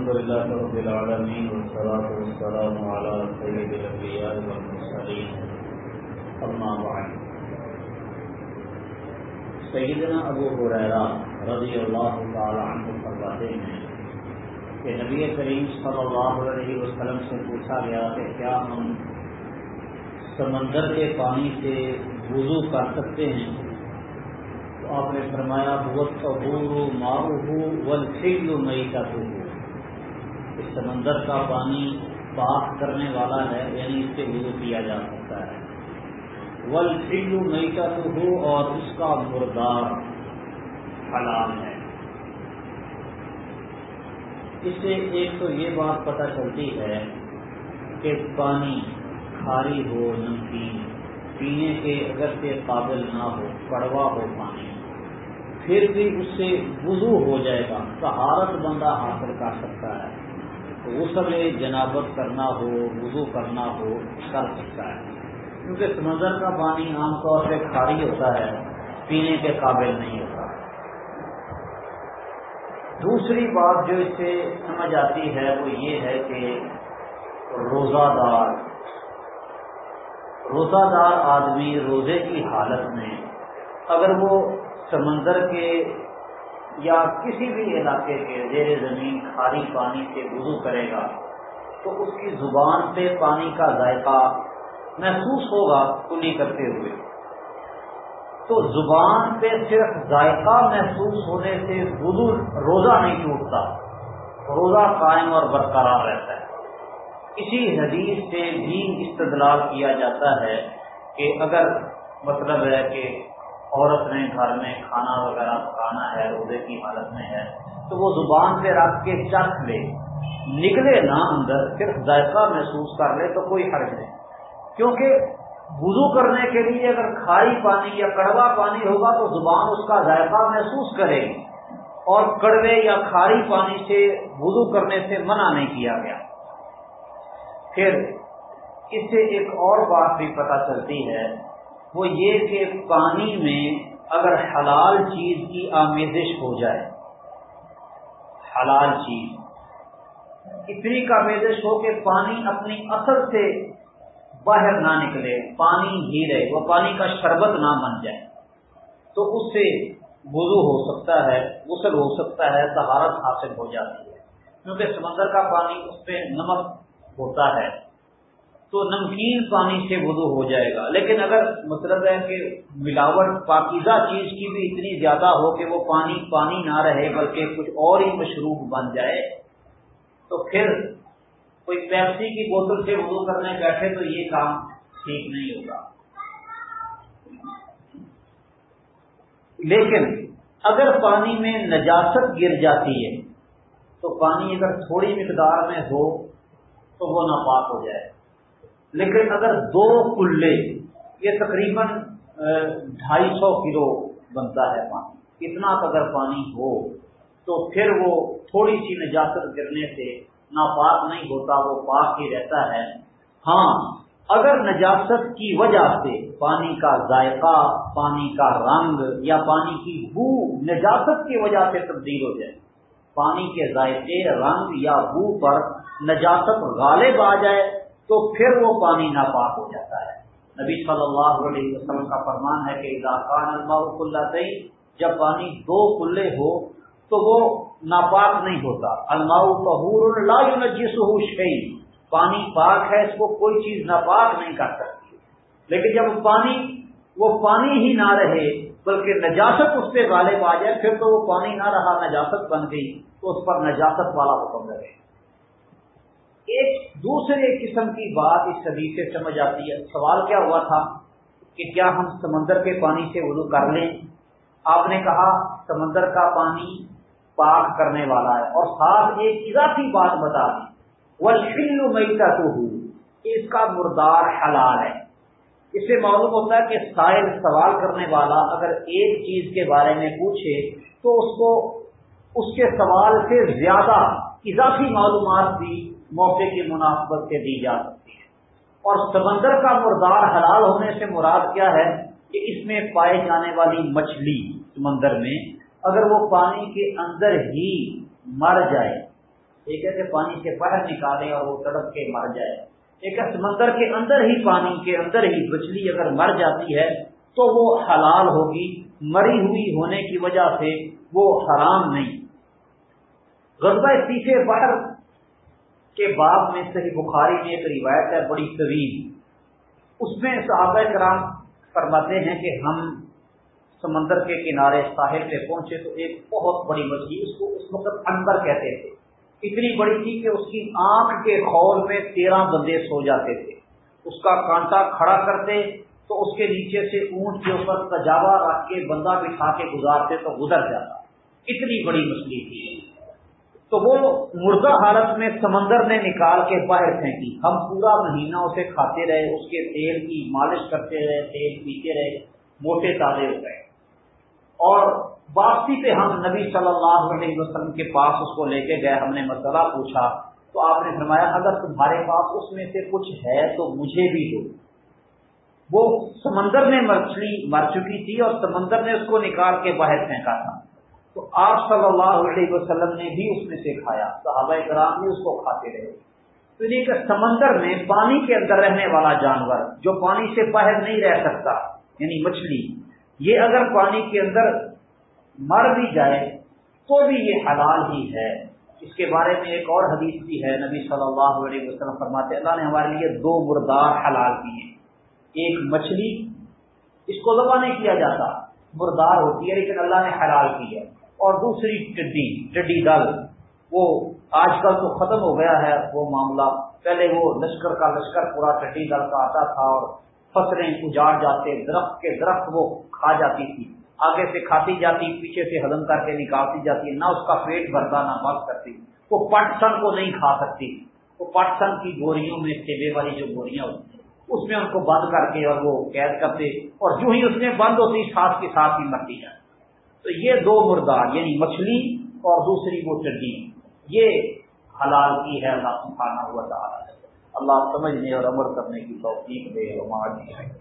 الحمد لله رب العالمين، والصلاة والسلام على سيد الأنبياء والمرسلين. أما بعد. سیدنا ابو حریرہ رضی اللہ تعالی عنہ فرماتے ہیں کہ نبی کریم صلی اللہ علیہ وسلم سے پوچھا گیا کہ کیا ہم سمندر کے پانی سے وضو کر سکتے ہیں؟ تو آپ نے فرمایا بہت قبور ماؤ ولفل نئی کا اس سمندر کا پانی پاک کرنے والا ہے یعنی اس سے وضو کیا جا سکتا ہے۔ ول فلو نئی کا ہو اور اس کا مردار حلال ہے۔ اس سے ایک تو یہ بات پتہ چلتی ہے کہ پانی کھاری ہو، نمکین، پینے کے اگر سے قابل نہ ہو کڑوا ہو پانی، پھر بھی اس سے وضو ہو جائے گا سہارت بندہ حاصل کر سکتا ہے۔ غسل جنابت کرنا ہو، وضو کرنا ہو، کر سکتا ہے۔ کیونکہ سمندر کا پانی عام طور پہ کھاری ہوتا ہے، پینے کے قابل نہیں ہوتا۔ دوسری بات جو اس سے سمجھ آتی ہے، وہ یہ ہے کہ روزہ دار روزہ دار آدمی روزے کی حالت میں اگر وہ سمندر کے یا کسی بھی علاقے کے زیر زمین کھاری پانی سے وضو کرے گا، تو اس کی زبان سے پانی کا ذائقہ محسوس ہوگا کلی کرتے ہوئے۔ تو زبان پہ صرف ذائقہ محسوس ہونے سے وضو روزہ نہیں ٹوٹتا، روزہ قائم اور برقرار رہتا ہے۔ اسی حدیث سے بھی استدلال کیا جاتا ہے کہ اگر مطلب ہے کہ عورت نے گھر میں کھانا وغیرہ پکانا ہے، روزے کی حالت میں ہے، تو وہ زبان پہ رکھ کے چکھ لے۔ نکلے نہ اندر، صرف ذائقہ محسوس کر لے تو کوئی حرج نہیں۔ کیونکہ وضو کرنے کے لیے اگر کھاری پانی یا کڑوا پانی ہوگا تو زبان اس کا ذائقہ محسوس کرے گی۔ اور کڑوے یا کھاری پانی سے وضو کرنے سے منع نہیں کیا گیا۔ پھر اس سے ایک اور بات بھی پتہ چلتی ہے۔ وہ یہ کہ پانی میں اگر حلال چیز کی آمیزش ہو جائے، حلال چیز، اتنی کا آمیزش ہو کہ پانی اپنی اصل سے باہر نہ نکلے، پانی ہی رہے، وہ پانی کا شربت نہ بن جائے۔ تو اس سے وضو ہو سکتا ہے، غسل ہو سکتا ہے سہارت حاصل ہو جاتی ہے۔ کیونکہ سمندر کا پانی اس پہ نمک ہوتا ہے۔ تو نمکین پانی سے وضو ہو جائے گا۔ لیکن اگر مطلب ہے کہ ملاوٹ پاکیزہ چیز کی بھی اتنی زیادہ ہو کہ وہ پانی پانی نہ رہے بلکہ کچھ اور ہی مشروب بن جائے، تو پھر کوئی پیپسی کی بوتل سے وضو کرنے بیٹھے تو یہ کام ٹھیک نہیں ہوگا۔ لیکن اگر پانی میں نجاست گر جاتی ہے، تو پانی اگر تھوڑی مقدار میں ہو تو وہ ناپاک ہو جائے۔ لیکن اگر دو کلے، یہ تقریباً ڈھائی سو کلو بنتا ہے پانی۔ اتنا اگر پانی ہو، تو پھر وہ تھوڑی سی نجاست گرنے سے ناپاک نہیں ہوتا، وہ پاک ہی رہتا ہے۔ ہاں اگر نجاست کی وجہ سے پانی کا ذائقہ، پانی کا رنگ یا پانی کی بو نجاست کی وجہ سے تبدیل ہو جائے، پانی کے ذائقے، رنگ یا بو پر نجاست غالب آ جائے تو پھر وہ پانی ناپاک ہو جاتا ہے۔ نبی صلی اللہ علیہ وسلم کا فرمان ہے کہ اللہ جب پانی دو کلے ہو تو وہ ناپاک نہیں ہوتا۔ الماؤ جس شعی پانی پاک ہے، اس کو کوئی چیز ناپاک نہیں کر سکتی۔ لیکن جب پانی، وہ پانی ہی نہ رہے، بلکہ نجاست اس پہ غالب آ جائے، پھر تو وہ پانی نہ رہا، نجاست بن گئی، تو اس پر نجاست والا حکم رہے۔ ایک دوسرے قسم کی بات اس حدیث سے سمجھ آتی ہے۔ سوال کیا ہوا تھا کہ کیا ہم سمندر کے پانی سے وضو کر لیں؟ آپ نے کہا سمندر کا پانی پاک کرنے والا ہے اور ساتھ ایک اضافی بات بتا دی۔ وہ شلو کا تو اس کا مردار حلال ہے۔ اس سے معلوم ہوتا ہے کہ سائل سوال کرنے والا اگر ایک چیز کے بارے میں پوچھے تو اس کو اس کے سوال سے زیادہ اضافی معلومات بھی موقع کی مناسبت سے دی جا سکتی ہے۔ اور سمندر کا مردار حلال ہونے سے مراد کیا ہے کہ اس میں پائے جانے والی مچھلی سمندر میں اگر وہ پانی کے اندر ہی مر جائے ایک ہے، کہ پانی سے باہر نکالے اور وہ تڑپ کے مر جائے ایک ہے، سمندر کے اندر ہی پانی کے اندر ہی مچھلی اگر مر جاتی ہے تو وہ حلال ہوگی، مری ہوئی ہونے کی وجہ سے وہ حرام نہیں۔ غزبہ سیفے باہر کے بعد میں صحیح بخاری میں ایک روایت ہے، بڑی طویل۔ اس میں صحابہ کرام فرماتے ہیں کہ ہم سمندر کے کنارے ساحل پہ پہنچے تو ایک بہت بڑی مچھلی اس کو اس وقت اندر کہتے تھے۔ اتنی بڑی تھی کہ اس کی آنکھ کے خول میں تیرہ بندے سو جاتے تھے۔ اس کا کانٹا کھڑا کرتے تو اس کے نیچے سے اونٹ کے اوپر تجاوا رکھ کے بندہ بٹھا کے گزارتے تو گزر جاتا۔ اتنی بڑی مچھلی تھی۔ تو وہ مردہ حالت میں سمندر نے نکال کے باہر پھینکی۔ ہم پورا مہینہ اسے کھاتے رہے، اس کے تیل کی مالش کرتے رہے، تیل پیتے رہے، موٹے تازے ہو گئے۔ اور واپسی پہ ہم نبی صلی اللہ علیہ وسلم کے پاس اس کو لے کے گئے، ہم نے مسئلہ پوچھا، تو آپ نے فرمایا، اگر تمہارے پاس اس میں سے کچھ ہے تو مجھے بھی دو۔ وہ سمندر میں مچھلی مر چکی تھی اور سمندر نے اس کو نکال کے باہر پھینکا تھا۔ تو آپ صلی اللہ علیہ وسلم نے بھی اس میں سے کھایا، صحابہ کرام بھی اس کو کھاتے رہے۔ تو یہ کہ سمندر میں پانی کے اندر رہنے والا جانور جو پانی سے باہر نہیں رہ سکتا یعنی مچھلی، یہ اگر پانی کے اندر مر بھی جائے تو بھی یہ حلال ہی ہے۔ اس کے بارے میں ایک اور حدیث بھی ہے، نبی صلی اللہ علیہ وسلم فرماتے اللہ نے ہمارے لیے دو مردار حلال کیے۔ ایک مچھلی، اس کو دبا نہیں کیا جاتا، مردار ہوتی ہے لیکن اللہ نے حلال کی ہے۔ اور دوسری ٹڈی ٹڈی دل، وہ آج کل تو ختم ہو گیا ہے وہ معاملہ۔ پہلے وہ لشکر کا لشکر، پورا ٹڈی دل کا آتا تھا اور فصلیں اجاڑ جاتے، درخت کے درخت وہ کھا جاتی تھی۔ آگے سے کھاتی جاتی، پیچھے سے ہلن کر کے نکالتی جاتی، نہ اس کا پیٹ بھرتا، نہ بس کرتی۔ وہ پٹ سن کو نہیں کھا سکتی۔ وہ پٹ سن کی گوریوں میں سیبے والی جو گوریاں ہوتی ہیں، اس میں ان کو بند کر کے اور وہ قید کرتے اور جو ہی اس میں بند ہوتی ساتھ کے ساتھ ہی مرتی جاتی۔ تو یہ دو مردار یعنی مچھلی اور دوسری وہ ٹڈی یہ حلال کی ہے اللہ سبحانہ ہوا تعالیٰ۔ اللہ سمجھنے اور عمر کرنے کی توفیق دے اور معاذ ہے